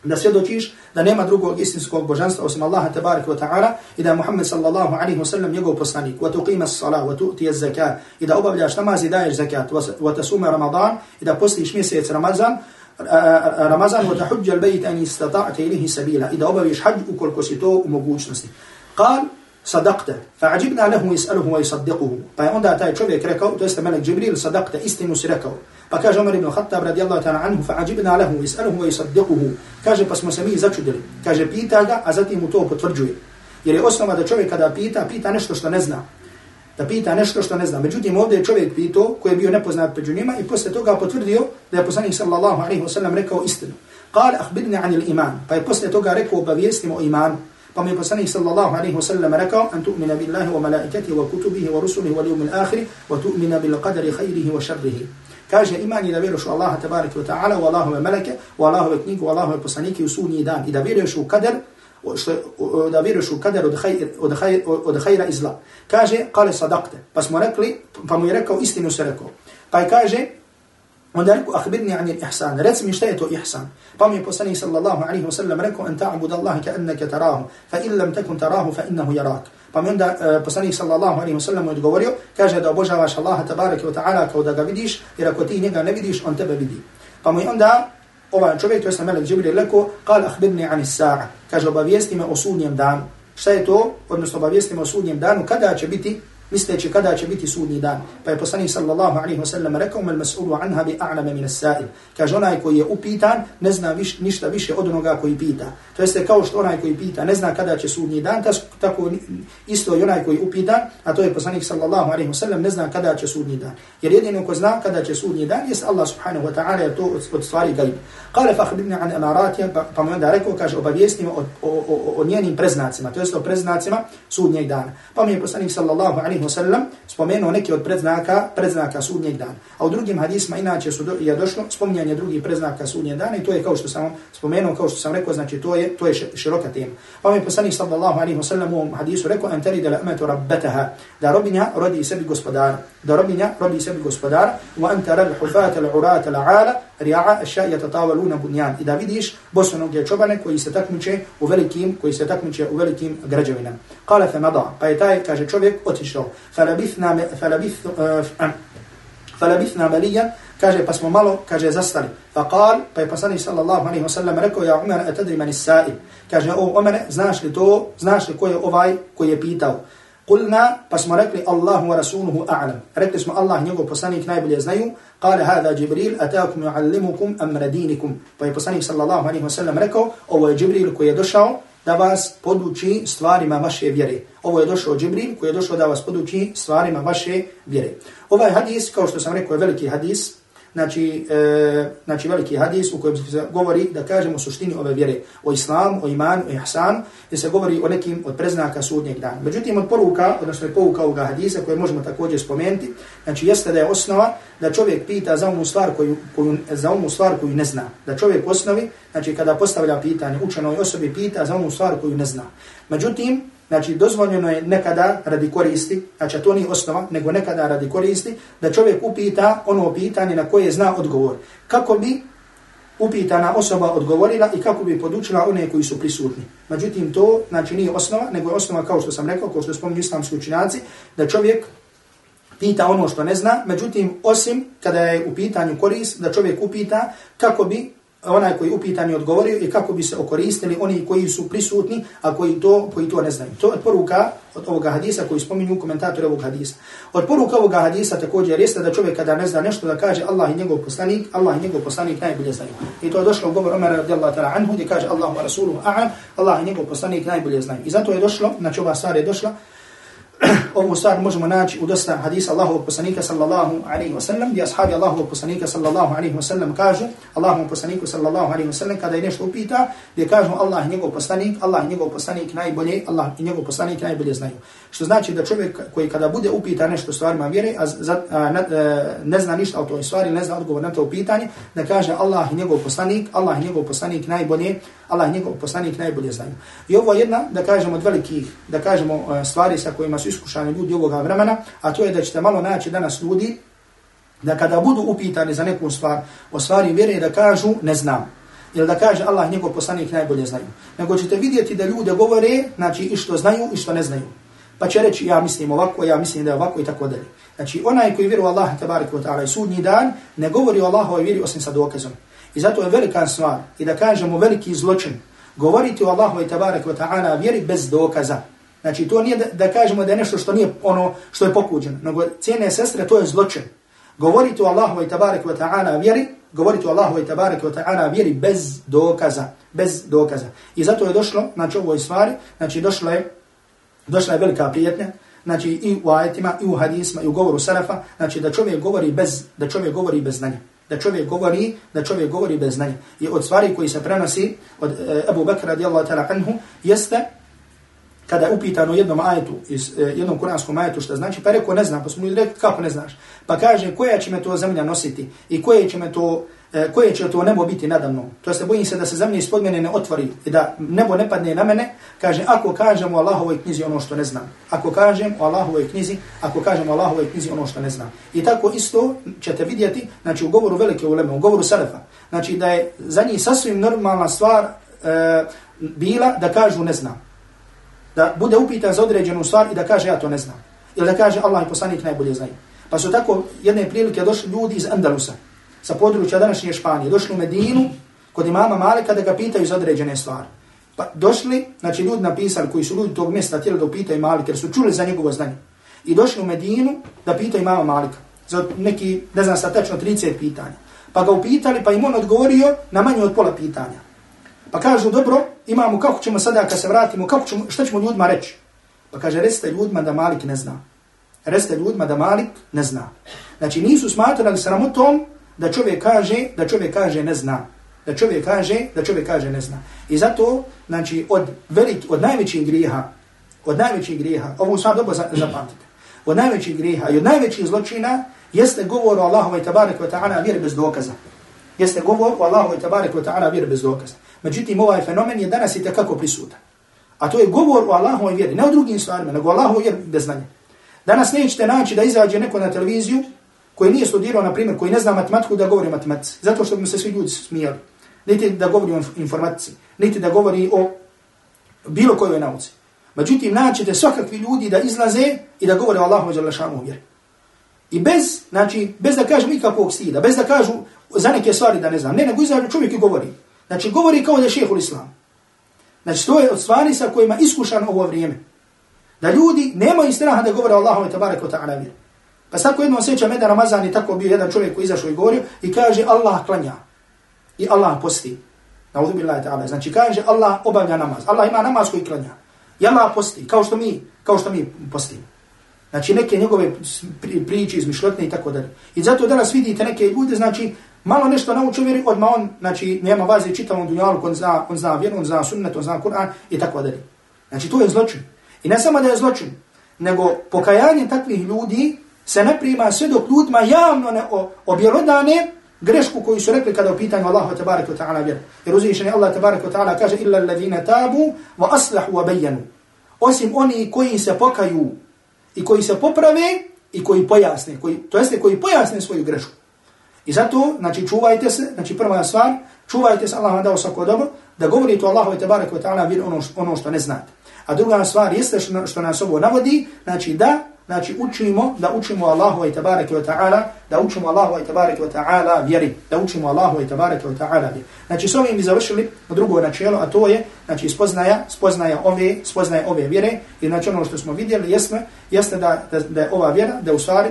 da svjedočiš da nema drugog istinskog božanstva osim Allaha tabaraka wa ta'ala i da je Muhammed sallallahu alaihi wa sallam njegov poslanik. Wa tuqima s-salah wa tu'tija zakat i da obavljaš namaz i daješ zakat. Wa tasuma ramadan. I da postiš mjesec ramazan Ramazan wa tahujja al-bayt an istata'ta ilihi sabila. Ida obaviš hađ ukoliko si to u mogućnosti. Qal sadaqta fa'ajibna lahu yas'aluhu wa yusaddiquhu pa onda taj čovjek rekao to jest melek džibril sadaqta istinu si rekao pa kaže Omer ibn Khattab radijallahu ta'ala anhu fa'ajibna lahu yas'aluhu wa yusaddiquhu kaže pa smo sami začudili kaže pita ga a zatim mu to potvrđuje jer je osnova da čovjek kada pita pita nešto što ne zna da pita nešto što ne zna. Međutim, ovdje je čovjek pitao koji je bio nepoznat među njima i posle toga potvrdio da je poslanik sallallahu alaihi wa sallam rekao istinu. Kale, ahbirni anil iman. Pa je posle toga rekao, obavijestimo iman. Pa mi je poslanik sallallahu alaihi wa sallam rekao an tu'mina billahi wa malaikatihi wa kutubihi wa rusulihi wa yawmil akhir wa tu'mina bil qadari khayrihi wa sharrihi. Kaže imani da vjeruješ u Allaha tabaraka wa ta'ala u Allahove meleke, u Allahove knjigu, u Allahove poslanike u sudnji dan i da vjeruješ u kader što da vjeruješ u kader od khayr od khayr od khayra izla. Kaže kale sadaqta. Pa smo rekli, pa mu je rekao istinu se rekao. Pa je kaže Onda rekao, ahbirni an ihsan. Rec mi šta je to ihsan. Pa mi je poslanik sallallahu alaihi wa sallam rekao, an ta'bud Allahi ka enneke tarahu, fa in lam takun tarahu, fa innahu jarak. Pa mi onda uh, poslanik sallallahu alaihi wa sallam odgovorio, kaže da obožavaš Allaha tabaraka wa ta'ala kao da ga vidiš, jer ako ti njega ne vidiš, on tebe vidi. Pa mi onda ovaj čovjek, to je Melek Jibril, rekao, kal ahbirni an sa'a. Kaže, obavijesti me o sudnjem danu. Šta je to? Odnosno, obavijesti me o sudnjem danu, kada će biti misleći kada će biti sudnji dan. Pa je poslanik sallallahu alaihi wa sallam rekao, mal mas'ulu anha bi a'lame min as-sa'il. Kaže, onaj koji je upitan, ne zna viš, ništa više od onoga koji pita. To jeste kao što onaj koji pita, ne zna kada će sudnji dan, tas, tako isto i onaj koji upitan, a to je poslanik sallallahu alaihi wa sallam, ne zna kada će sudnji dan. Jer jedino ko zna kada će sudnji dan, jest Allah subhanahu wa ta'ala, je to od stvari gajb. Kale fa hribni an emaratija, pa, pa mu onda rekao, kaže, obavijestimo o, o, o, o njenim preznacima, to jeste o preznacima sudnjeg dana. Pa mi je poslanik sallallahu alaihi wa sallam spomenuo neke od predznaka, predznaka sudnjeg dana. A u drugim hadisma inače su do, je došlo spominjanje drugih predznaka sudnjeg dana i to je kao što sam spomenuo, kao što sam rekao, znači to je to je široka tema. Pa mi poslanik sallallahu alaihi wasallam u ovom hadisu rekao an tari da amatu rabbataha da robinja rodi sebi gospodara da robinja rodi sebi gospodara wa anta rad hufat al-urata al ala ri'a ashya yatatawaluna bunyan i da vidiš bosonoge čobane koji se takmiče u velikim koji se takmiče u velikim građevinama. Kale fe mada pa je taj kaže čovjek otišao falabithna falabith falabithna maliyan kaže pa smo malo kaže zastali fa kal, pa je poslanik sallallahu alaihi ve sellem rekao ja umar atadri man as-sa'il kaže o umar znaš li to znaš li ko je ovaj koji je pitao Kulna, pa smo rekli Allahu wa rasuluhu a'lam. Rekli smo Allah njegov poslanik najbolje znaju. Kale hada Jibril atakum yuallimukum amra dinikum. Pa je poslanik sallallahu alaihi wa sallam rekao, ovo je Jibril koji je došao da vas poduči stvarima vaše vjere. Ovo je došao Džibril koji je došao da vas poduči stvarima vaše vjere. Ovaj hadis, kao što sam rekao, je veliki hadis, znači, e, znači veliki hadis u kojem se govori da kažemo suštini ove vjere o islamu, o imanu, o ihsanu, gdje se govori o nekim od preznaka sudnjeg dana. Međutim, od poruka, odnosno je poruka ovoga hadisa koje možemo također spomenuti, znači jeste da je osnova da čovjek pita za onu stvar koju, koju, za onu stvar koju ne zna. Da čovjek osnovi, znači kada postavlja pitanje učenoj osobi, pita za onu stvar koju ne zna. Međutim, Znači, dozvoljeno je nekada radi koristi, znači to nije osnova, nego nekada radi koristi, da čovjek upita ono pitanje na koje zna odgovor. Kako bi upitana osoba odgovorila i kako bi podučila one koji su prisutni. Međutim, to znači nije osnova, nego je osnova, kao što sam rekao, kao što spominju islamski učinjaci, da čovjek pita ono što ne zna, međutim, osim kada je u pitanju koris, da čovjek upita kako bi onaj koji upitani odgovorio i kako bi se okoristili oni koji su prisutni, a koji to, koji to ne znaju. To je poruka od ovoga hadisa koji spominju komentatori ovog hadisa. Od poruka ovoga hadisa također jeste da čovjek kada ne zna nešto da kaže Allah i njegov poslanik, Allah i njegov poslanik najbolje znaju. I to je došlo u govor Umar radijallahu ta'ala anhu gdje kaže Allahu rasuluhu a'am, Allah i njegov poslanik najbolje znaju. I zato je došlo, znači ova stvar je došla, *clears throat* ovu stvar možemo naći u dosta hadisa Allahovog poslanika sallallahu alaihi wa sallam, gdje ashabi Allahovog poslanika sallallahu alaihi wa sallam kaže, Allahovog poslaniku sallallahu alaihi wa sallam, kada je nešto upita, gdje kažu Allah i njegov poslanik, Allah i njegov poslanik najbolje, Allah i njegov poslanik najbolje znaju. Što znači da čovjek koji kada bude upita nešto stvarima vjere, a, za, a ne, ne zna ništa o toj stvari, ne zna odgovor na to pitanje, da kaže Allah i njegov poslanik, Allah i njegov poslanik najbolje, Allah njegov poslanik najbolje znaju. I ovo je jedna, da kažemo, od velikih, da kažemo, e, stvari sa kojima su iskušani ljudi ovoga vremena, a to je da ćete malo naći danas ljudi, da kada budu upitani za neku stvar, o stvari vjere, da kažu ne znam. Ili da kaže Allah njegov poslanik najbolje znaju. Nego ćete vidjeti da ljude govore, znači i što znaju i što ne znaju. Pa će reći ja mislim ovako, ja mislim da je ovako i tako dalje. Znači onaj koji vjeruje Allah tabarik wa ta'ala i sudnji dan, ne govori o Allahove vjeri osim sa dokazom. I zato je velika stvar i da kažemo veliki zločin govoriti o Allahu i tabarek wa ta'ala vjeri bez dokaza. Znači, to nije da, da kažemo da je nešto što nije ono što je pokuđeno, nego cijene sestre, to je zločin. Govoriti o Allahu i tabarek wa ta'ala vjeri, govoriti o Allahu i tabarek wa ta'ala vjeri bez dokaza, bez dokaza. I zato je došlo, znači ovoj stvari, znači došlo je, došla je velika prijetnja, znači i u ajetima, i u hadisma, i u govoru sarafa, znači da čovjek govori bez, da čovjek govori bez znanja. Da čovjek govori, da čovjek govori bez znanja. I od stvari koji se prenosi od e, Abu Bakr radijallahu ta'ala anhu, jeste kada je upitano jednom ajetu, iz, e, jednom kuranskom ajetu što znači, pa rekao ne znam, pa smo mu rekli kako ne znaš. Pa kaže koja će me to zemlja nositi i koje će me to, E, koje će to nebo biti nadamno. To se bojim se da se zemlje ispod mene ne otvori i da nebo ne padne na mene. Kaže ako kažem u Allahovoj knjizi ono što ne znam. Ako kažem u Allahovoj knjizi, ako kažem u Allahovoj knjizi ono što ne znam. I tako isto ćete vidjeti, znači u govoru velike uleme, u govoru Sarafa, znači da je za njih sasvim normalna stvar e, bila da kažu ne znam da bude upitan za određenu stvar i da kaže ja to ne znam. Ili da kaže Allah i poslanik najbolje znaju. Pa su tako jedne prilike došli ljudi iz Andalusa, sa područja današnje Španije, došli u Medinu kod imama Malika da ga pitaju za određene stvari. Pa došli, znači ljudi napisali koji su ljudi tog mjesta htjeli da upitaju Malika jer su čuli za njegovo znanje. I došli u Medinu da pitaju imama Malika za neki, ne znam sa tačno 30 pitanja. Pa ga upitali pa im on odgovorio na manje od pola pitanja. Pa kažu, dobro, imamo, kako ćemo sada kad se vratimo, kako ćemo, šta ćemo ljudima reći? Pa kaže, recite ljudima da Malik ne zna. Recite ljudima da Malik ne zna. Znači, nisu smatrali sramotom da čovjek kaže, da čovjek kaže ne zna. Da čovjek kaže, da čovjek kaže ne zna. I zato, znači, od, velik, od najvećih griha, od najvećih griha, ovo sam dobro zapamtite, od najvećih griha i od najvećih zločina jeste govor o Allahu tabarek wa ta'ala vjeri bez dokaza. Jeste govor o Allahove tabarek wa ta'ala vjeri bez dokaza. Međutim, ovaj fenomen je danas i tekako prisutan. A to je govor o Allahove vjeri, ne o drugim stvarima, nego o Allahove vjeri bez znanja. Danas nećete naći da izađe neko na televiziju koji nije studirao, na primjer, koji ne zna matematiku da govori o matematici. Zato što bi se svi ljudi smijali. Niti da govori o informatici, niti da govori o bilo kojoj nauci. Međutim, naćete svakakvi ljudi da izlaze i da govore o Allahovoj vjeri. I bez, znači, bez da kažu nikakvog stida, bez da kažu za neke stvari da ne znam, ne, nego izađe čovjek i govori. Znači, govori kao da je šehol islam. Znači, to je od stvari sa kojima iskušan ovo vrijeme. Da ljudi nemaju straha da govore Allahom i tabarak wa ta'ala mir. Pa tako jednom seća jedan Ramazan i tako bio jedan čovjek koji izašao i govorio i kaže Allah klanja. I Allah posti. Na uzubi ta'ala. Znači, kaže Allah obavlja namaz. Allah ima namaz koji klanja. I Allah posti. Kao što mi, kao što mi postimo. Znači, neke njegove priče, izmišljotne i tako dalje. I zato danas vidite neke ljude, znači, malo nešto nauči vjeri, odmah on, znači, nema vaze čitavom dunjalu, on zna, on zna vjeru, on zna sunnet, on zna Kur'an i tako dalje. Znači, to je zločin. I ne samo da je zločin, nego pokajanje takvih ljudi se ne prima sve dok ljudima javno ne objelodane grešku koju su rekli kada u pitanju Allahu tabaraka wa ta'ala vjeru. Jer uzvišeni Allah tabaraka wa ta'ala kaže illa alladhina tabu wa aslahu wa bayyanu. Osim oni koji se pokaju i koji se poprave i koji pojasne, koji, to jeste koji pojasne svoju grešku. I zato, znači, čuvajte se, znači, prva stvar, čuvajte se, Allah vam dao svako dobro, da govorite o Allahu i tabarak wa ta'ala ono, ono što ne znate. A druga stvar jeste što, što nas ovo navodi, znači, da, znači, učimo, da učimo Allahu i tabareke wa ta'ala, da učimo Allahu i tabareke wa ta'ala vjeri, da učimo Allahu i tabareke wa ta'ala vjeri. Znači, s ovim bi završili drugo načelo, a to je, znači, spoznaja, spoznaja ove, spoznaja ove vjere, i znači, ono što smo vidjeli, jeste, jeste da, da, da je ova vjera, da u stvari,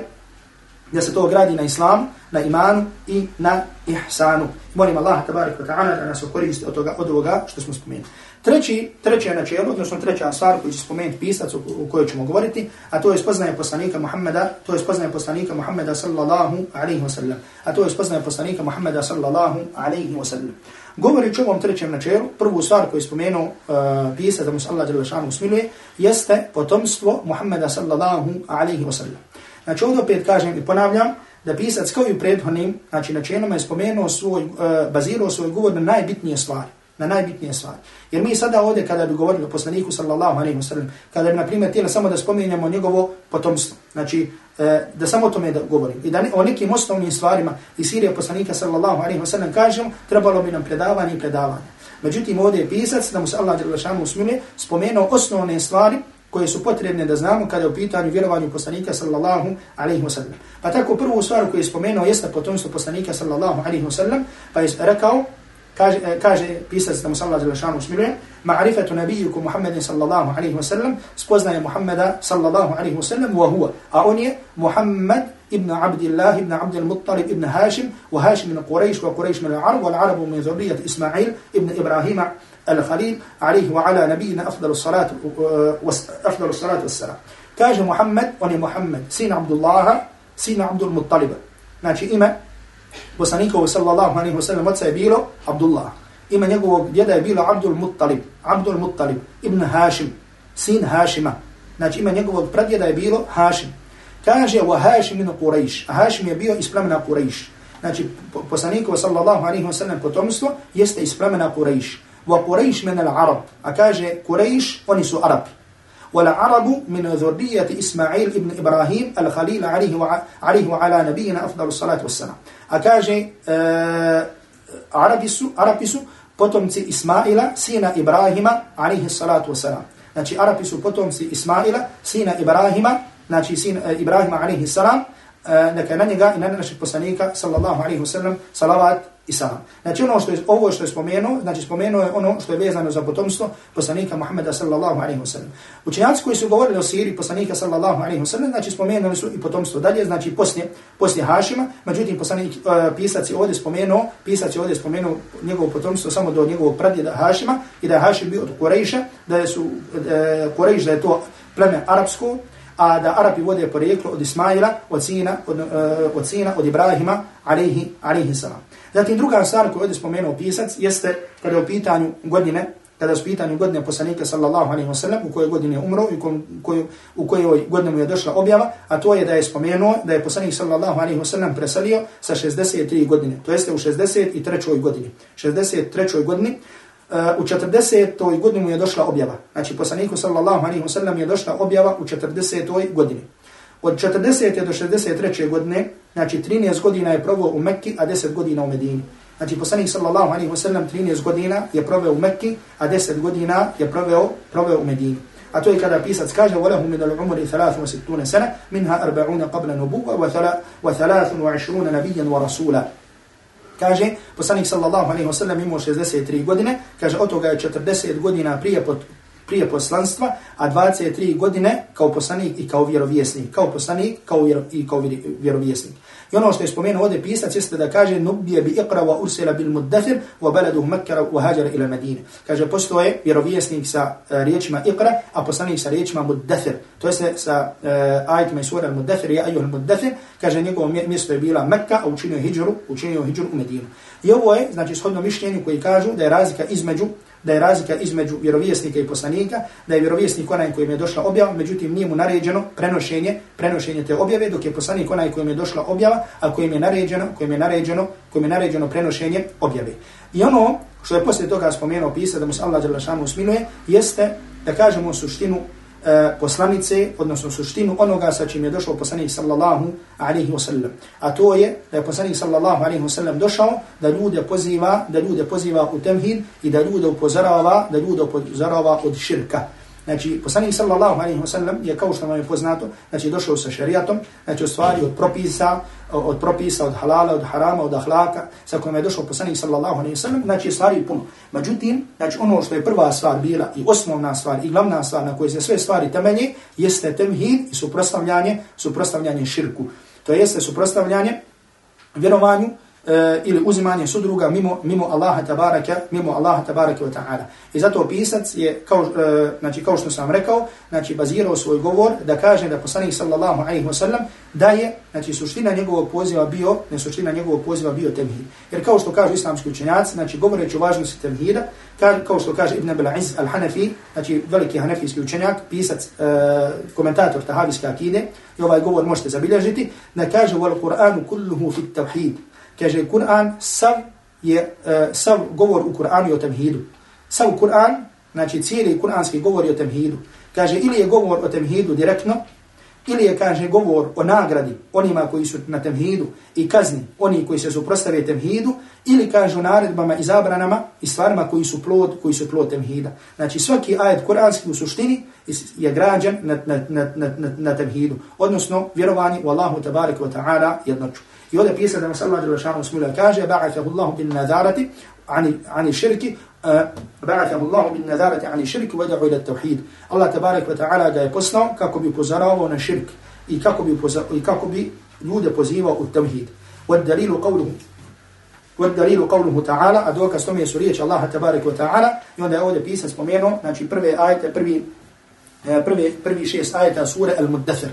da se to gradi na islamu, na imanu i na ihsanu. Molim Allah tabarik wa ta'ala da nas okoristi od, toga, od ovoga što smo spomenuli. Treći, treće načelo, odnosno treća stvar koju će spomenuti pisac o kojoj ćemo govoriti, a to je spoznaje poslanika Muhammeda, to je spoznaje poslanika Muhammeda sallallahu alaihi wa sallam. A to je spoznaje poslanika Muhammeda sallallahu alaihi wa sallam. Govori o ovom trećem načelu, prvu stvar koju je spomenuo uh, pisac da mu se Allah djela jeste potomstvo Muhammeda sallallahu alaihi wa sallam. Znači ovdje opet kažem i ponavljam, da pisac kao i u prethodnim, znači načinama je spomenuo svoj, e, bazirao svoj govor na najbitnije stvari na najbitnije stvari. Jer mi sada ovdje kada bi govorili o poslaniku sallallahu alejhi ve sellem, kada bi na primjer tijela samo da spominjemo njegovo potomstvo, znači e, da samo o tome da govorim i da ne, o nekim osnovnim stvarima iz Sirije poslanika sallallahu alejhi ve sellem kažemo, trebalo bi nam predavanje i predavanje. Međutim, ovdje je pisac da mu se Allah dželle šanu usmili spomenuo osnovne stvari koje su potrebne da znamo kada je u pitanju vjerovanju poslanika sallallahu alaihi wasallam. Pa tako prvu stvar koju je spomenuo jeste potomstvo poslanika sallallahu alaihi wasallam, pa je rekao kaže, e, kaže pisac da mu sallallahu alaihi wasallam smiluje, ma'rifatu nabijuku Muhammedin sallallahu alaihi wasallam, spoznaje Muhammeda sallallahu alaihi wasallam, wa huwa, a on je Muhammed ibn Abdillah ibn ابن Muttalib ibn ابن wa وهاشم min قريش wa من min al-Arab, wa al-Arabu min Ismail alaihi wa ala nabiyina afdalu salatu, afdalu salatu wassalam. Kaže Muhammad, on je Muhammad, sin Abdullah, sin Abdul Muttalib. Znači ime poslanikovu sallallahu alaihi wa sallam oca je bilo Abdullah. Ima njegovog djeda je bilo Abdul Muttalib, Abdul Muttalib, ibn Hashim, sin Hashima. Znači ima njegovog pradjeda je bilo Hashim. Kaže wa Hashim min Quraysh. A Hashim je bio iz plemena Quraysh. Znači poslanikovu sallallahu alaihi wa sallam potomstvo jeste iz plemena Quraysh. Quraysh min al-Arab. A kaže Quraysh, oni su Arabi. والعرب من ذرية إسماعيل ابن إبراهيم الخليل عليه وعلى نبينا أفضل الصلاة والسلام a kaže uh, Arabi su, Arabi su potomci Ismaila, sina Ibrahima, alihi salatu wasalam. Znači, Arabi su potomci Ismaila, sina Ibrahima, znači sin uh, Ibrahima, alihi salam, uh, E, neka na njega i na našeg poslanika, sallallahu alaihi wasallam, salavat i salam. Znači ono što je, ovo što je spomenuo, znači spomenuo je ono što je vezano za potomstvo poslanika Muhammeda sallallahu alaihi wasallam. Učenjaci koji su govorili o siri poslanika sallallahu alaihi wasallam, znači spomenuli su i potomstvo dalje, znači poslije, poslije Hašima, međutim poslanik, uh, pisac je ovdje spomenuo, pisac je ovdje spomenuo njegovo potomstvo samo do njegovog pradjeda Hašima i da je Hašim bio od Kurejša, da je su uh, Kurejš, da je to pleme arapsko, a da Arapi vode porijeklo od Ismaila, od sina, od, uh, od, sina, od Ibrahima, alaihi, alaihi salam. Zatim druga stvar koju ovdje spomenuo pisac jeste kada je u pitanju godine, kada je u pitanju godine poslanika sallallahu alaihi wa sallam, u kojoj godini je umro i koju, u kojoj godini mu je došla objava, a to je da je spomenuo da je poslanik sallallahu alaihi wa sallam preselio sa 63 godine, to jeste u 63. godini. 63. godini, u 40. godini mu je došla objava. Znači, poslaniku sallallahu alaihi wa sallam je došla objava u 40. godini. Od 40. do 63. godine, znači 13 godina je proveo u Mekki, a 10 godina u Medini. Znači poslanik sallallahu alaihi wa sallam 13 godina je proveo u Mekki, a 10 godina je proveo, proveo u Medini. A to je kada pisac kaže وَلَهُ مِنَ الْعُمْرِ 63 سَنَةً مِنْهَا أَرْبَعُونَ قَبْلَ نُبُوَ وَثَلَاثٌ نَبِيًّا وَرَسُولًا Kaže, poslanik sallallahu alaihi wa sallam imao 63 godine, kaže, od toga je 40 godina prije prije poslanstva, a 23 godine kao poslanik i kao vjerovjesnik. Kao poslanik kao vjero, i kao vjerovjesnik. I ono što je spomenuo ovdje pisac jeste da kaže nubije bi iqra wa ursila bil muddathir wa baladuhu makkara wa hađara ila Medine. Kaže postoje vjerovjesnik sa uh, riječima iqra, a poslanik sa riječima muddafir. To jeste sa e, uh, ajitima i sura muddafir, ja ajuhul muddafir, kaže njegovo mjesto je bila Mekka, a učinio hijđru, učinio hijđru u Medinu. I ovo je, znači, shodno mišljenju koji kažu da je razlika između da je razlika između vjerovjesnika i poslanika, da je vjerovjesnik onaj kojim je došla objava, međutim nije mu naređeno prenošenje, prenošenje te objave, dok je poslanik onaj kojim je došla objava, a kojim je naređeno, kojim je naređeno, kojim je naređeno prenošenje objave. I ono što je poslije toga spomenuo pisa da mu se Allah usmiluje, jeste da kažemo suštinu E, poslanice, odnosno suštinu onoga sa čim je došao poslanik sallallahu alaihi wa sallam. A to je da je poslanik sallallahu alaihi wa sallam došao da ljude poziva, da ljude poziva u temhid i da ljude upozorava, da ljude upozorava od širka. Znači, poslanik sallallahu alaihi wa sallam je kao što vam je poznato, znači došao sa šarijatom, znači u stvari od propisa, od propisa, od halala, od harama, od ahlaka, sa kojima je došao poslanik sallallahu alaihi wa sallam, znači stvari puno. Međutim, znači ono što je prva stvar bila i osnovna stvar i glavna stvar na kojoj se sve stvari temelje, jeste temhid i suprostavljanje, suprostavljanje širku. To jeste suprostavljanje vjerovanju e, ili uzimanje sudruga mimo mimo Allaha tabaraka, mimo Allaha tabaraka ve taala. I zato pisac je kao e, znači kao što sam rekao znači bazirao svoj govor da kaže da poslanik sallallahu alejhi ve sellem da je znači suština njegovog poziva bio ne suština njegovog poziva bio temhid. Jer kao što kažu islamski učenjaci znači govoreći o važnosti temhida kao što kaže Ibn Abil Iz al-Hanafi znači veliki hanefijski učenjak pisac e, komentator tahavijske akide i ovaj govor možete zabilježiti da kaže wal Qur'anu kulluhu fi tavhid, kaže Kur'an sav je uh, sav govor u Kur'anu o temhidu. Sav Kur'an, znači cijeli kur'anski govor o temhidu. Kaže ili je govor o temhidu direktno, ili je, kaže, govor o nagradi onima koji su na temhidu i kazni oni koji se suprostave temhidu, ili kaže o naredbama i zabranama i stvarima koji su plod, koji su plod temhida. Znači svaki ajet kuranski u suštini je građan na, na, na, na, na, temhidu, odnosno vjerovanje u Allahu tabarika wa ta'ala jednoću. I ovdje pisa da nas Allah dželle šanu smila kaže ba'athahu Allah bin nadarati ani ani shirki ba'athahu Allah bin nadarati ani shirki wa da'u ila tauhid. Allah tebarak ve taala ga je poslao kako bi upozoravao na širk i kako bi i kako bi ljude pozivao u tauhid. Wa dalilu qawluhu والدليل قوله تعالى ادوك استمي سوريه الله تبارك وتعالى i onda je ovdje pisan spomenuo znači prve ajete prvi prvi prvi šest ajeta sure al-mudaththir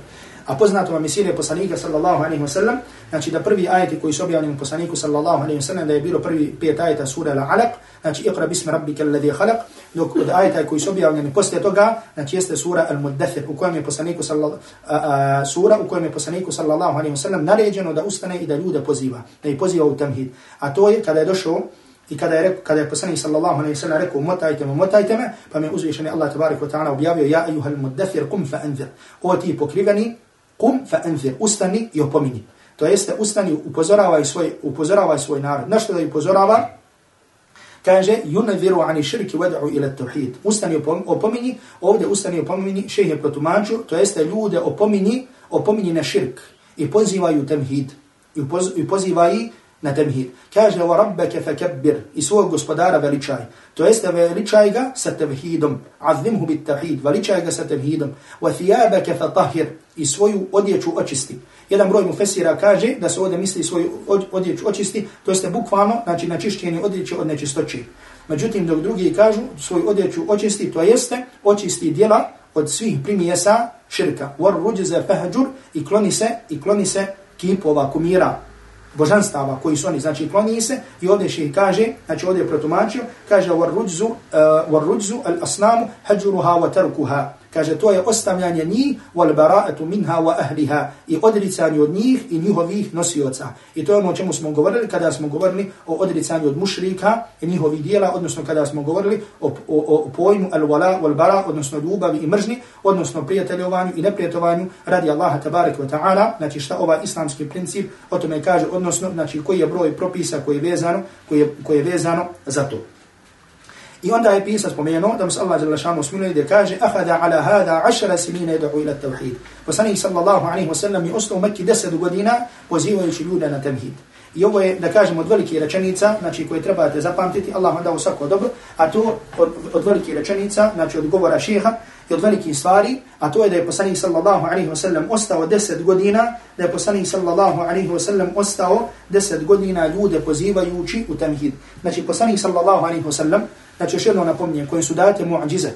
A poznato vam je poslanika sallallahu alaihi wa sallam, znači da prvi ajeti koji su objavljeni poslaniku sallallahu alaihi wa sallam, da je bilo prvi pet ajeta sura la alaq, znači iqra bismi rabbika alladhi khalaq, dok od ajeta koji su objavljeni poslije toga, znači jeste sura al-muddathir, u kojem je poslaniku sallallahu, sura u kojem je poslaniku sallallahu alaihi wa sallam naređeno da ustane i da ljude poziva, da ih poziva u tamhid. A to je kada je došao I kada je, rekao, kada je poslanik sallallahu alaihi ve sellem rekao motajte me, motajte me, pa mi uzvišeni Allah tebarek ve ta'ala objavio ja ejuhal muddathir qum fa anzir. O ti pokriveni, kum fa anzir, ustani i opomini. To jeste, ustani, upozoravaj svoj, upozoravaj svoj narod. Na što da upozorava? Kaže, yunadhiru ani širki wad'u ila tauhid. Ustani opomini, ovdje ustani opomini, šejh je protumačio, to jeste ljude opomini, opomini na širk i pozivaju temhid. I, poz, i pozivaju na temhid. Kaže, wa rabbeke fakabbir, i svog gospodara veličaj. To jeste veličaj ga sa temhidom, azimhu bit tawhid, veličaj ga sa temhidom, wa thiyabeke fatahir, i svoju odjeću očisti. Jedan broj mu fesira kaže da se ovdje misli svoju odjeću očisti, to jeste bukvalno, znači na čišćenje odjeće od nečistoći. Međutim, dok drugi kažu svoju odjeću očisti, to jeste očisti dijela od svih primjesa širka. War ruđize fahđur i kloni se, i kloni se kipova kumira, božanstava koji su oni, znači kloni se i ovdje še kaže, znači ovdje je protumačio, kaže war ruđzu, uh, eh, war ruđzu al asnamu hađuruha wa tarkuha. Kaže, to je ostavljanje njih, wal bara'atu minha wa ahliha, i odricanje od njih i njihovih nosioca. I to je ono o čemu smo govorili kada smo govorili o odricanju od mušrika i njihovih dijela, odnosno kada smo govorili o, o, o pojmu al-wala wal bara, odnosno ljubavi i mržni, odnosno prijateljovanju i neprijateljovanju radi Allaha tabarik wa ta'ala, znači šta ovaj islamski princip o tome kaže, odnosno znači koji je broj propisa koji je vezano, koji je, koji je vezano za to. I onda je pisa spomenuo da mu se Allah jalla šanu smiluje gdje kaže Ahada ala hada ašara sinina idu ila tevhid. Poslanih sallallahu alaihi wa sallam je ostao u Mekki deset godina pozivajući ljude na tevhid. I ovo je, da kažemo, od velike rečenica, znači koje trebate zapamtiti, Allah vam dao svako dobro, a to od, od velike rečenica, znači od govora šeha i od velikih stvari, a to je da je poslanik sallallahu alaihi wa sallam ostao deset godina, da je poslanik sallallahu alaihi wa sallam ostao deset godina ljude pozivajući u tamhid. Znači poslanik sallallahu alaihi wa sallam, Znači još jedno napominjem, kojim su date muadžize.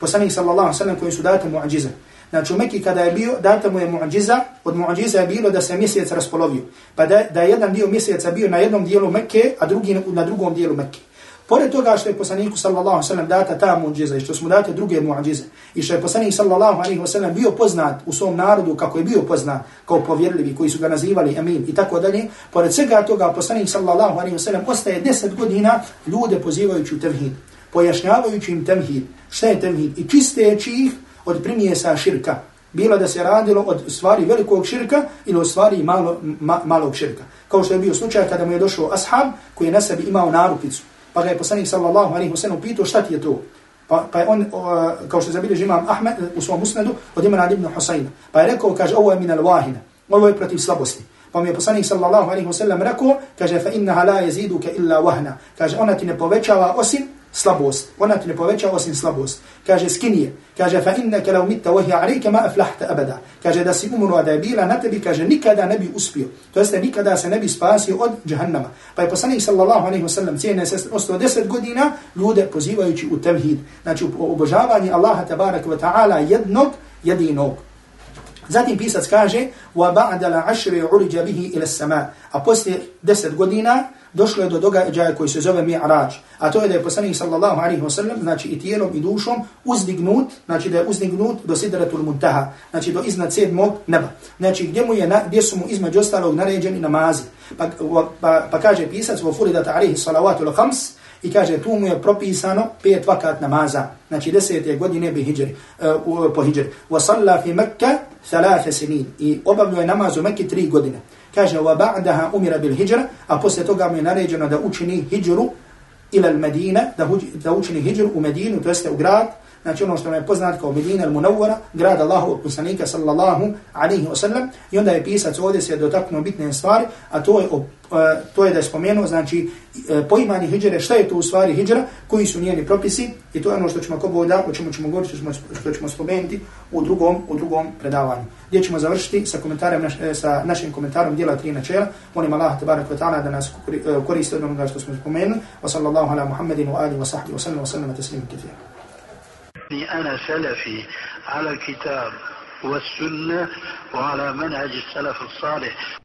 Poslanik sallallahu sallam kojim su date muadžize. Znači u Mekiji kada je bio, date mu je muadžiza, od muadžiza je bilo da se mjesec raspolovio. Pa da, da jedan dio mjeseca bio na jednom dijelu Mekke, a drugi na drugom dijelu Mekke. Pored toga što je poslaniku sallallahu sallam data ta muđiza i što smo date druge muđize i što je poslanik sallallahu alejhi ve sallam bio poznat u svom narodu kako je bio poznat kao povjerljivi koji su ga nazivali amin i tako dalje, pored svega toga poslanik sallallahu alejhi ve sallam ostaje deset godina ljude pozivajući u tevhid, pojašnjavajući im tevhid, šta je tevhid i čisteći ih od primjesa širka. Bilo da se radilo od stvari velikog širka ili od stvari malo, ma, malog širka. Kao što je bio slučaj kada mu je došao ashab koji je na sebi imao narupicu pa ga je poslanik sallallahu alaihi wa sallam pitao šta ti je to? Pa, pa je on, o, kao što zabilje imam Ahmed eh, u svom usnedu, od imena ibn Husayna. Pa je rekao, kaže, ovo je min al-wahina. Ovo je protiv slabosti. Pa mi je poslanik sallallahu alaihi wa sallam rekao, kaže, fa innaha la jeziduke illa wahna. Kaže, ona ti ne povećava osim slabost. Ona ti ne poveća osim slabost. Kaže, skinije. Kaže, fa innaka lau mitta vohi hiya alayka ma aflahta abada. Kaže, da si umro, da je bila na tebi, kaže, nikada ne bi uspio. To jeste, nikada se ne bi spasio od džahannama. Pa je poslanik sallallahu alaihi wa sallam cijene se ostao deset godina ljude pozivajući u tevhid. Znači, u obožavanju Allaha tabaraka wa ta'ala jednog, jedinog. Zatim pisac kaže, wa ba'da la ashri bihi ila sama. A poslije deset godina, došlo je do događaja koji se zove Mi'raj. A to je da je poslanik sallallahu alaihi wa sallam, znači i tijelom i dušom, uzdignut, znači da je uzdignut do sidratul muntaha, znači do iznad sedmog neba. Znači gdje, mu je, na, gdje su mu između ostalog naređeni namazi. Pa, pa, pa kaže pisac, wa furidata alaihi salavatu l-khams, i kaže tu mu je propisano pet vakat namaza, znači desete godine bi hijri, uh, po hijri. Wa salla fi Mekka thalatha sinin i obavljuje je namaz u Mekki tri godine kaže wa ba'daha umira bil hijra a posle toga mu je naređeno da učini hijru ila al Medina da, da učini hijru u Medinu to jeste u grad znači ono što nam je poznat kao Medina al-Munawwara, grad Allahu poslanika sallallahu alaihi wa sallam, i onda je pisac ovdje se dotaknuo bitne stvari, a to je, o to je da je spomenuo, znači, uh, poimanje hijđere, šta je to u stvari hijđera, koji su njeni propisi, i to je ono što ćemo ko boda, o čemu ćemo govoriti, što ćemo, što ćemo spomenuti u drugom, u drugom predavanju. Gdje ćemo završiti sa, komentarem naš, e, sa našim komentarom dijela tri načela, molim Allah, tabarak wa ta'ala, da nas koristi od onoga što smo spomenuli, wa sallallahu ala Muhammedin wa alihi wa sahbihi wa sallam wa sallam wa taslimu kithira. أنا سلفي على الكتاب والسنة وعلى منهج السلف الصالح